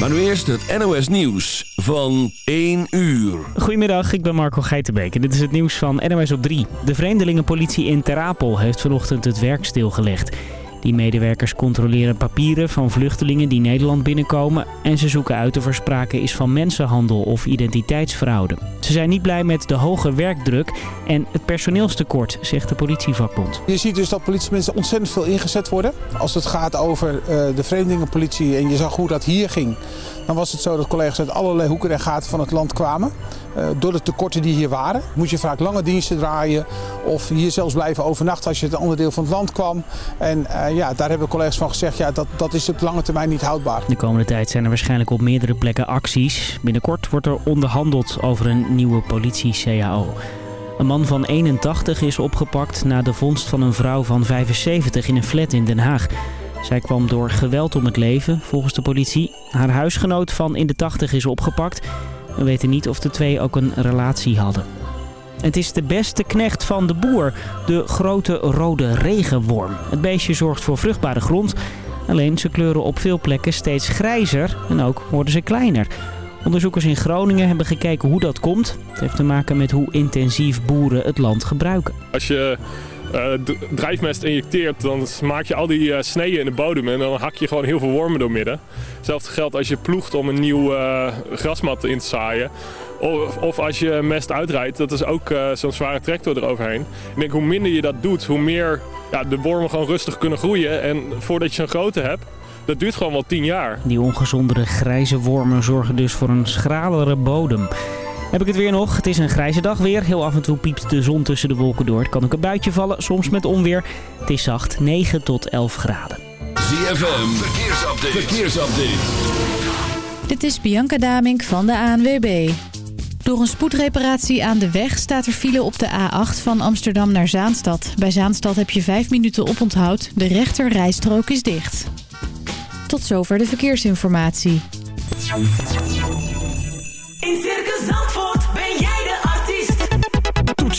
Maar nu eerst het NOS Nieuws van 1 uur. Goedemiddag, ik ben Marco Geitenbeek en dit is het nieuws van NOS op 3. De vreemdelingenpolitie in Ter Apel heeft vanochtend het werk stilgelegd. Die medewerkers controleren papieren van vluchtelingen die Nederland binnenkomen... en ze zoeken uit of er sprake is van mensenhandel of identiteitsfraude. Ze zijn niet blij met de hoge werkdruk en het personeelstekort, zegt de politievakbond. Je ziet dus dat politiemensen ontzettend veel ingezet worden. Als het gaat over uh, de vreemdelingenpolitie en je zag hoe dat hier ging... dan was het zo dat collega's uit allerlei hoeken en gaten van het land kwamen. Uh, door de tekorten die hier waren moet je vaak lange diensten draaien... of hier zelfs blijven overnachten als je uit een deel van het land kwam. En uh, ja, daar hebben collega's van gezegd, ja, dat, dat is op lange termijn niet houdbaar. De komende tijd zijn er waarschijnlijk op meerdere plekken acties. Binnenkort wordt er onderhandeld over een nieuwe politie-CAO. Een man van 81 is opgepakt na de vondst van een vrouw van 75 in een flat in Den Haag. Zij kwam door geweld om het leven, volgens de politie. Haar huisgenoot van in de 80 is opgepakt. We weten niet of de twee ook een relatie hadden. Het is de beste knecht van de boer, de grote rode regenworm. Het beestje zorgt voor vruchtbare grond. Alleen ze kleuren op veel plekken steeds grijzer en ook worden ze kleiner. Onderzoekers in Groningen hebben gekeken hoe dat komt. Het heeft te maken met hoe intensief boeren het land gebruiken. Als je drijfmest injecteert, dan maak je al die uh, sneeën in de bodem en dan hak je gewoon heel veel wormen door midden. Hetzelfde geldt als je ploegt om een nieuw uh, grasmat in te zaaien. Of, of, als je mest uitrijdt, dat is ook zo'n zware tractor eroverheen. Ik denk hoe minder je dat doet, hoe meer ja, de wormen gewoon rustig kunnen groeien. En voordat je zo'n grote hebt, dat duurt gewoon wel 10 jaar. Die ongezondere grijze wormen zorgen dus voor een schralere bodem. Heb ik het weer nog? Het is een grijze dag weer. Heel af en toe piept de zon tussen de wolken door. Het kan ook een buitje vallen, soms met onweer. Het is zacht, 9 tot 11 graden. ZFM, verkeersupdate. verkeersupdate. Dit is Bianca Damink van de ANWB. Door een spoedreparatie aan de weg staat er file op de A8 van Amsterdam naar Zaanstad. Bij Zaanstad heb je 5 minuten oponthoud. De rechter rijstrook is dicht. Tot zover de verkeersinformatie. In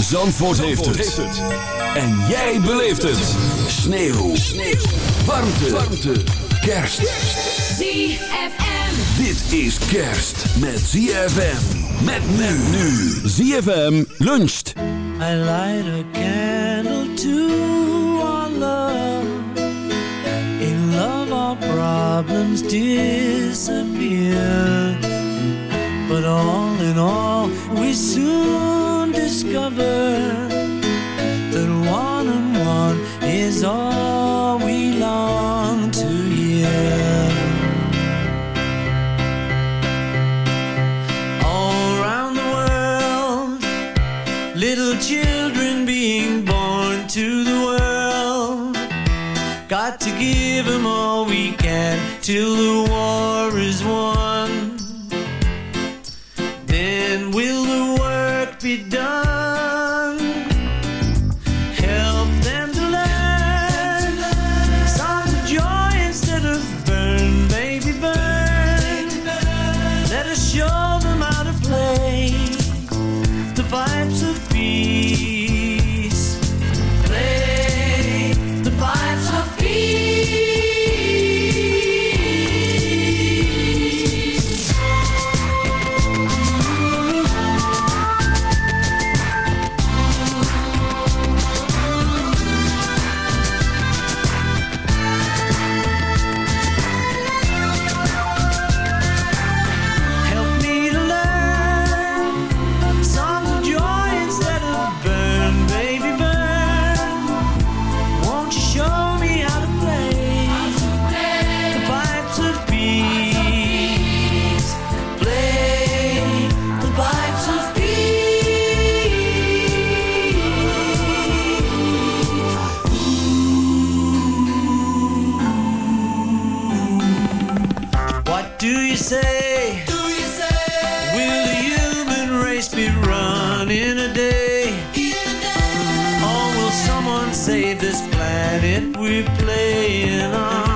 Zandvoort, heeft, het. En jij beleeft het. Sneeuw. Sneeuw. Warmte. Warmte. Kerst. ZFM. Dit is kerst met ZFM. Met men nu. ZFM luncht. I light a candle to our love. In love our problems disappear. But all in all we soon discover That one and one is all planet we're playing on.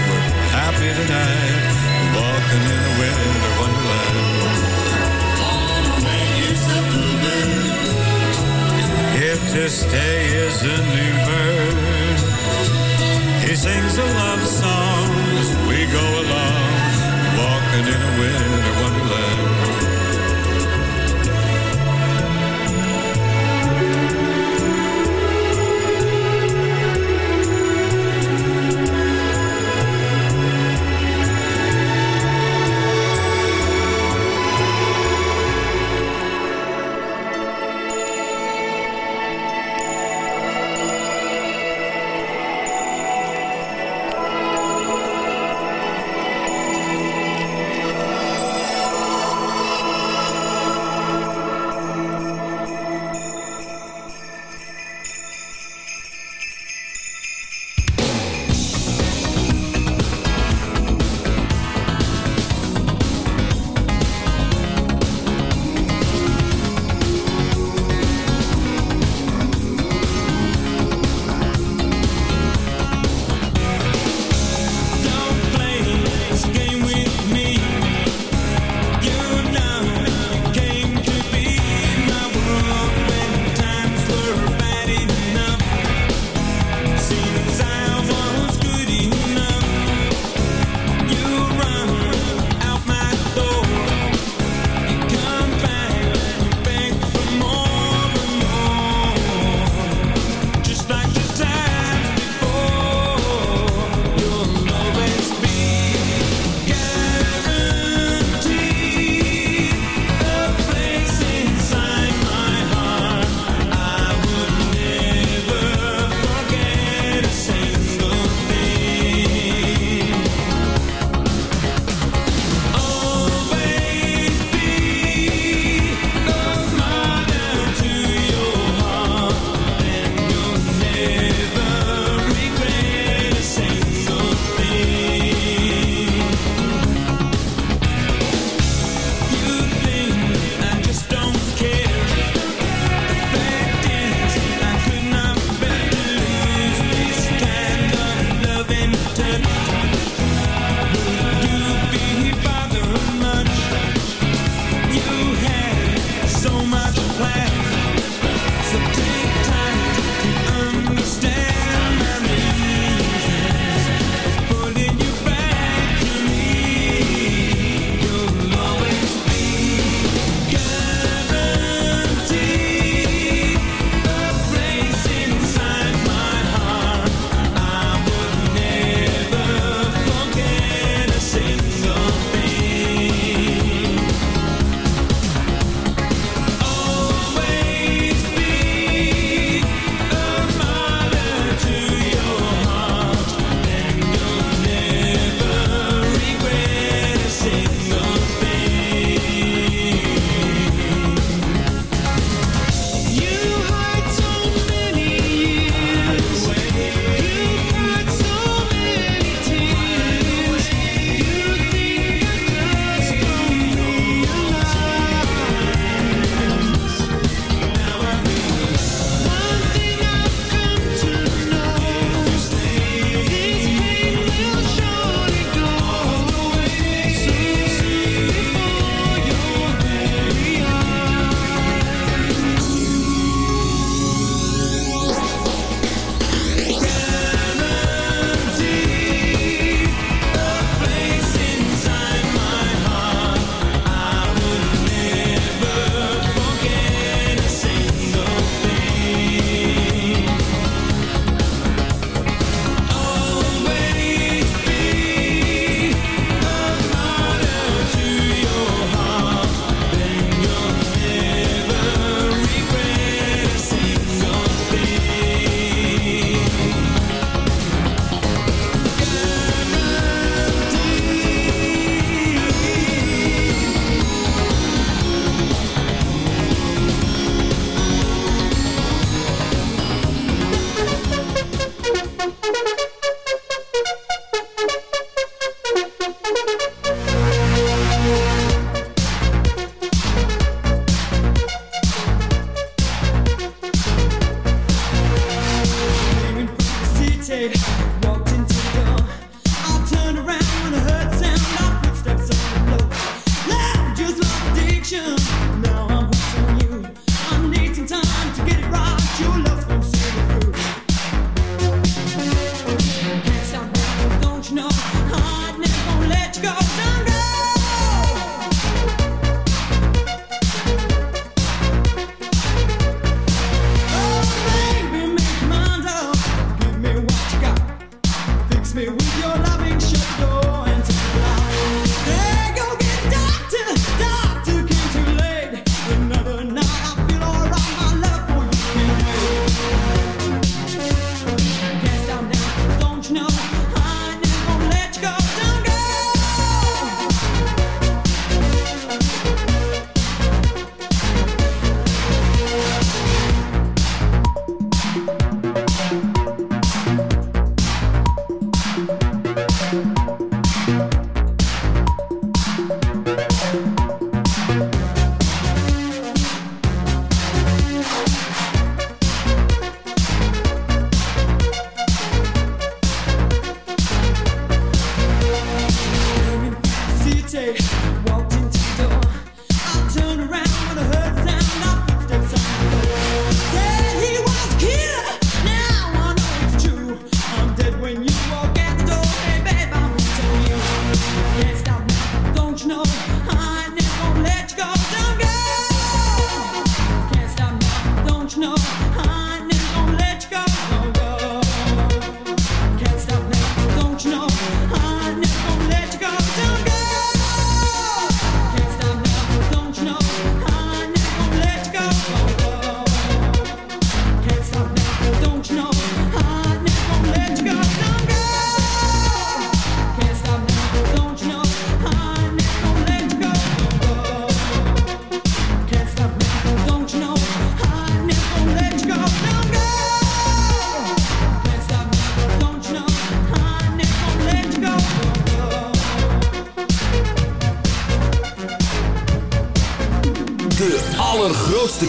Happy tonight, walking in a winter wonderland. Here to stay is a new bird. He sings a love song as we go along, walking in a winter wonderland.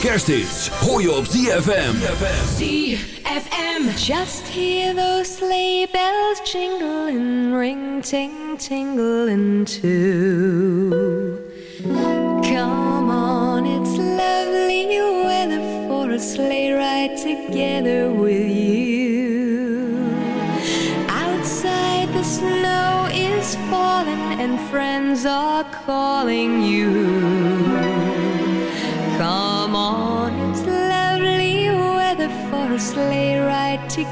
Kersthits hoor je op ZFM. ZFM. Just hear those sleigh bells jingling, ring ting tingling too. Come on, it's lovely weather for a sleigh ride together sleigh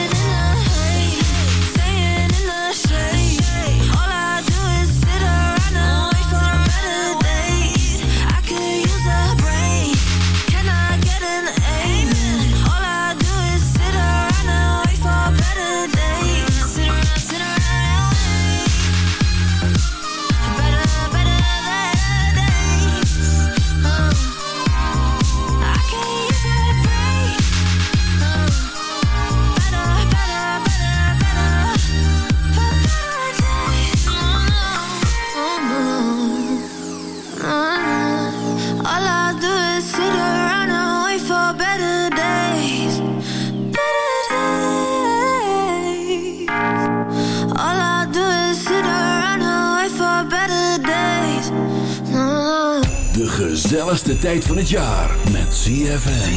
Gezelligste tijd van het jaar met ZFM.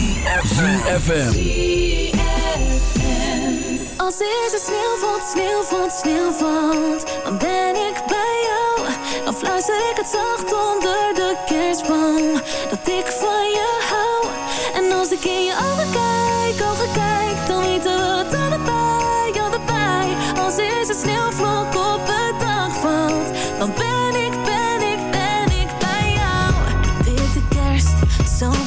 ZFM. Als deze sneeuw valt, sneeuw valt, sneeuw valt Dan ben ik bij jou Dan fluister ik het zacht onder de kerstboom Dat ik van je hou En als ik in je ogen kijk, ogen kijk Dan weten we het allebei, allebei Als deze sneeuwvlok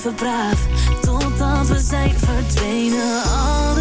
blijven braaf totdat we zijn verdwenen.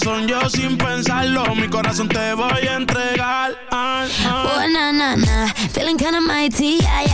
yo sin pensarlo, mi corazón te voy a entregar. Ah, ah. Oh, na, na, na, feeling kinda mighty, yeah.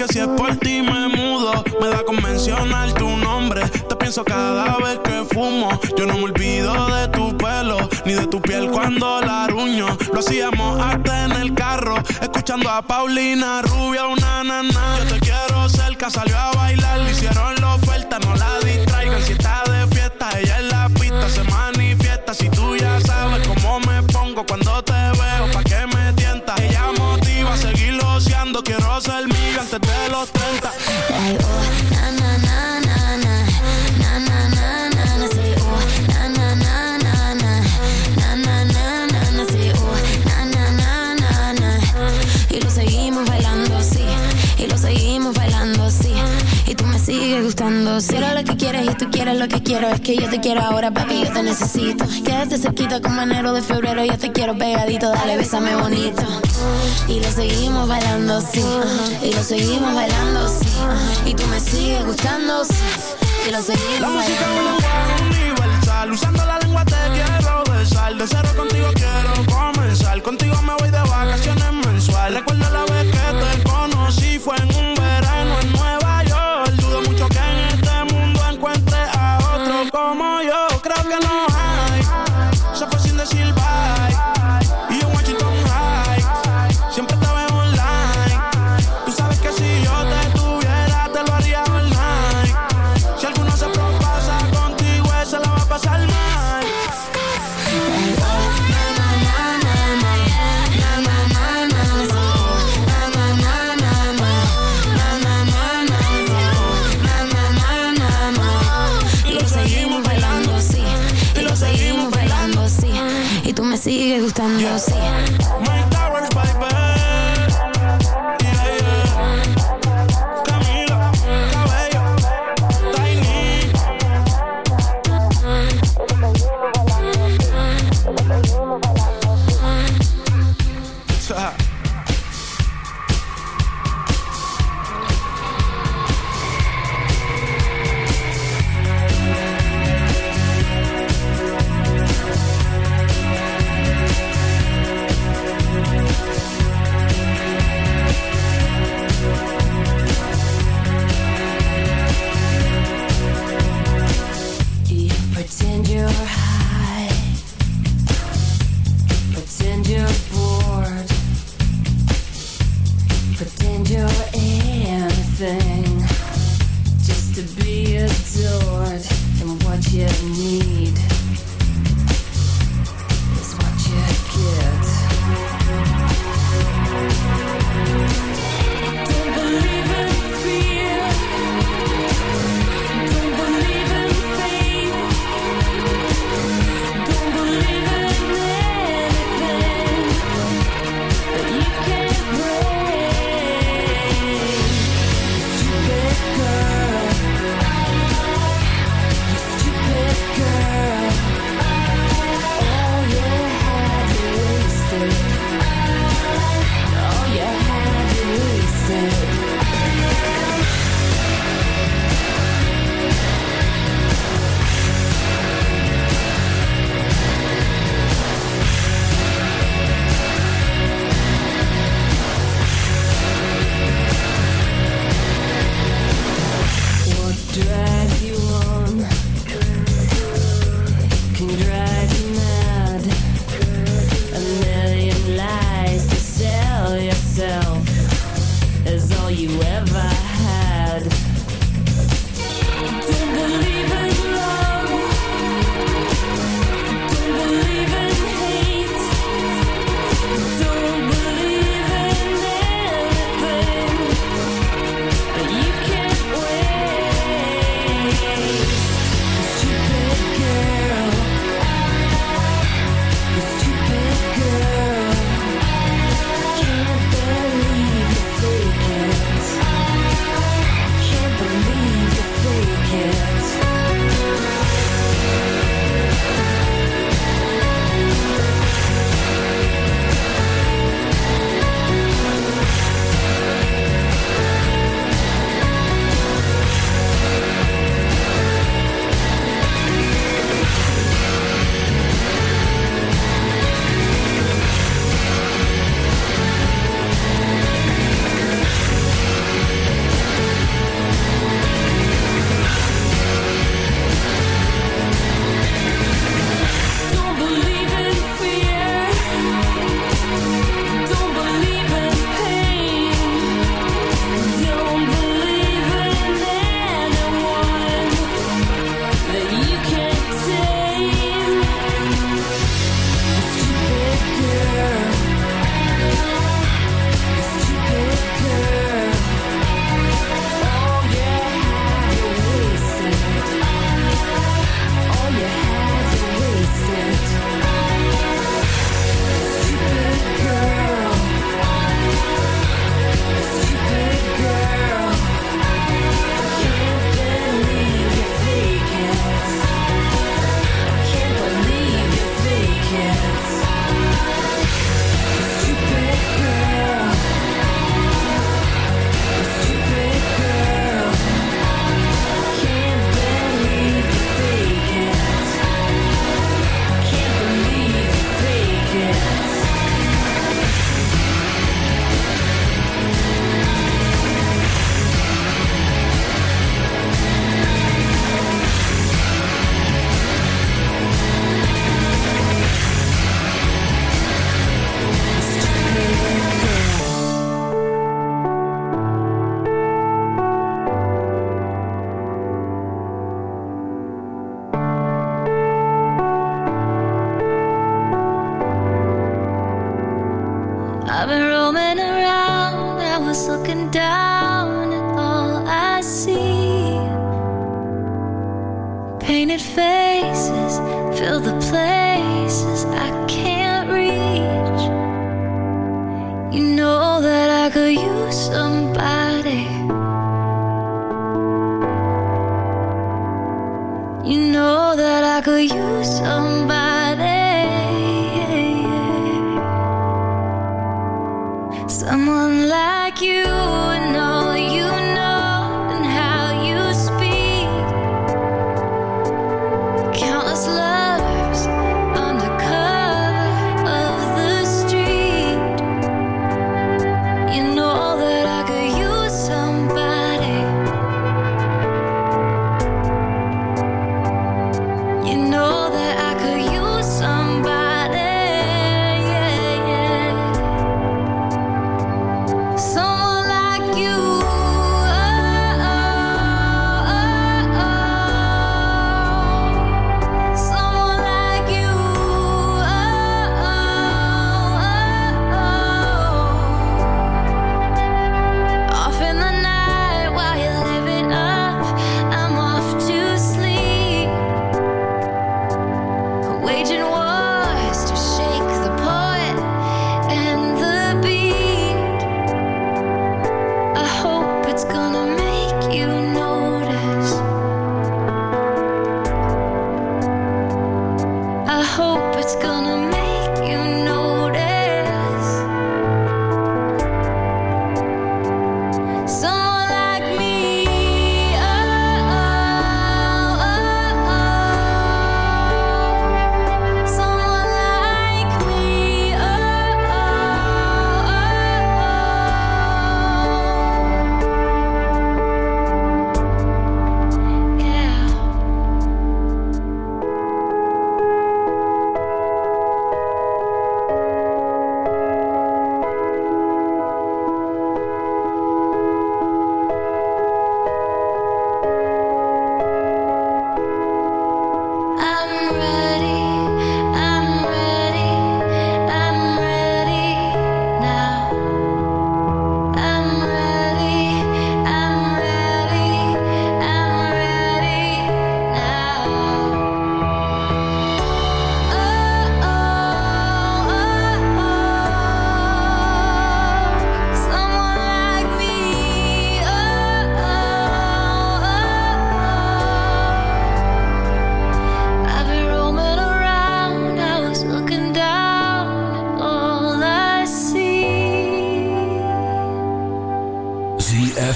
que si es por ti me mudo. Me da con mencionar tu nombre. Te pienso cada vez que fumo. Yo no me olvido de tu pelo, ni de tu piel cuando la ruño. Lo hacíamos hasta en el carro, escuchando a Paulina Rubia, una nana. Yo te quiero cerca, salió a bailar, le hicieron Yo será lo que quieres y tú quieres lo que quiero. Es que yo te quiero ahora, papi, yo te necesito. Quédate cerquita como enero de febrero. Yo te quiero pegadito, dale, bésame bonito. Y lo seguimos bailando, sí. Y lo seguimos bailando, sí. Y tú me sigues gustando, sí. Y lo seguimos La música universal. Usando la lengua te quiero besar. De cero contigo quiero comenzar. Contigo me voy de vacaciones mensual. Recuerda you ever had.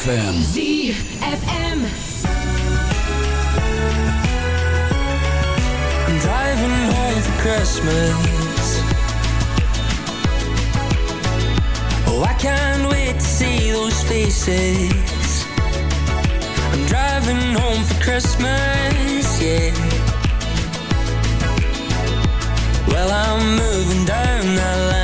ZFM. ZFM. I'm driving home for Christmas. Oh, I can't wait to see those faces. I'm driving home for Christmas, yeah. Well, I'm moving down that lane.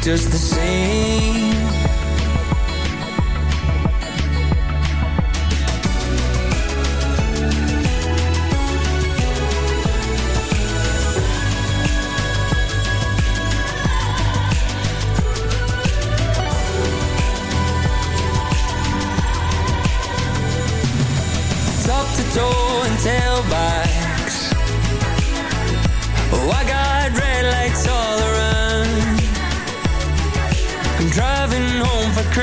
Just the same.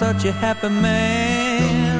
such a happy man.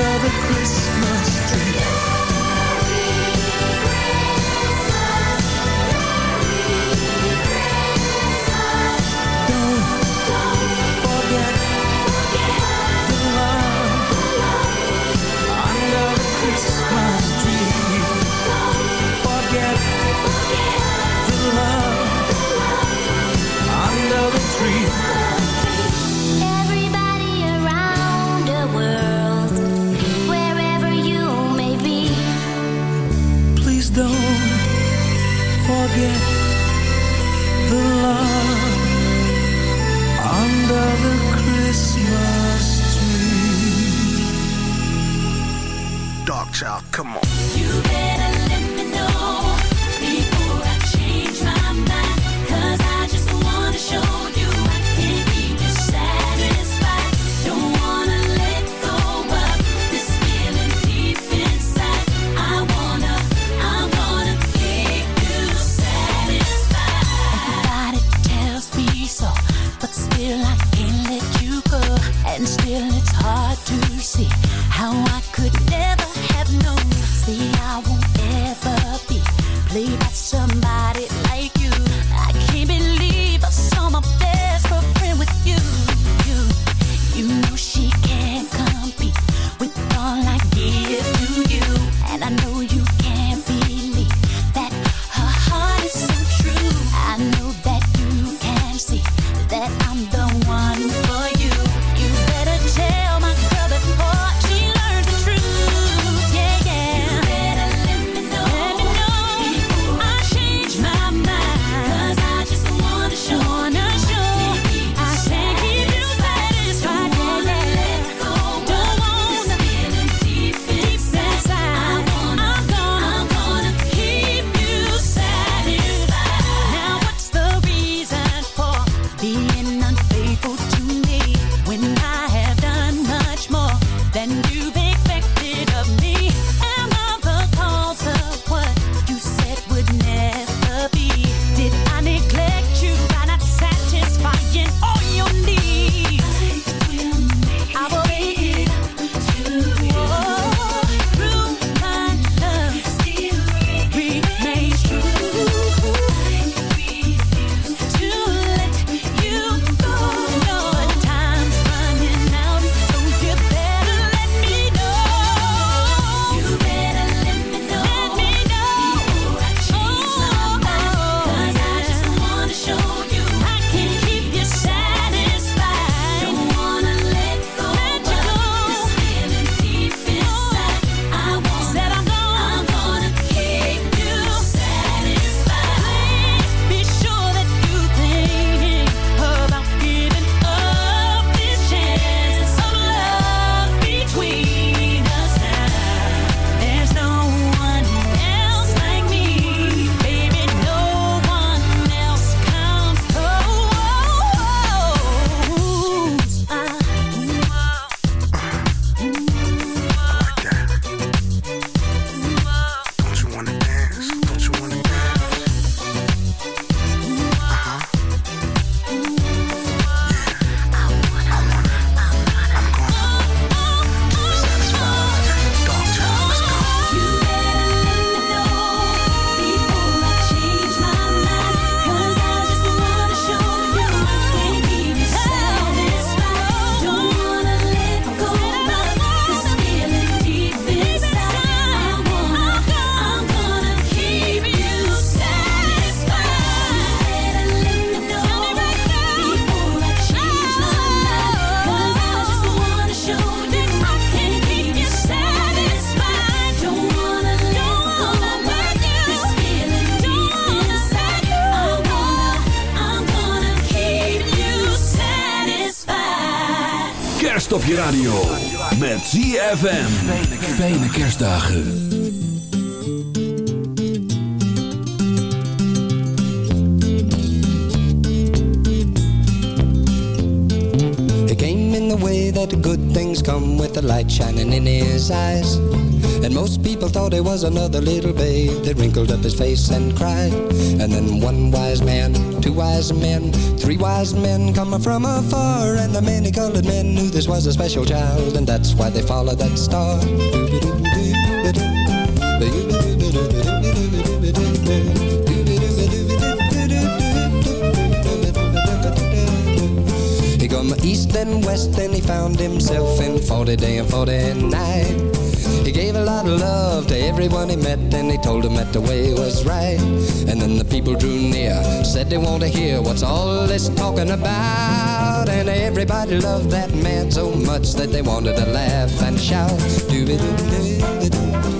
The Christmas under the Christmas tree. Dog child, ZFM. Fijne kerstdagen. He came in the way that good things come with the light shining in his eyes. And most people thought he was another little his face and cried. And then one wise man, two wise men, three wise men coming from afar. And the many colored men knew this was a special child, and that's why they followed that star. And west and he found himself in 40 day and 40 night. He gave a lot of love to everyone he met and he told them that the way was right. And then the people drew near, said they want to hear what's all this talking about. And everybody loved that man so much that they wanted to laugh and shout. But a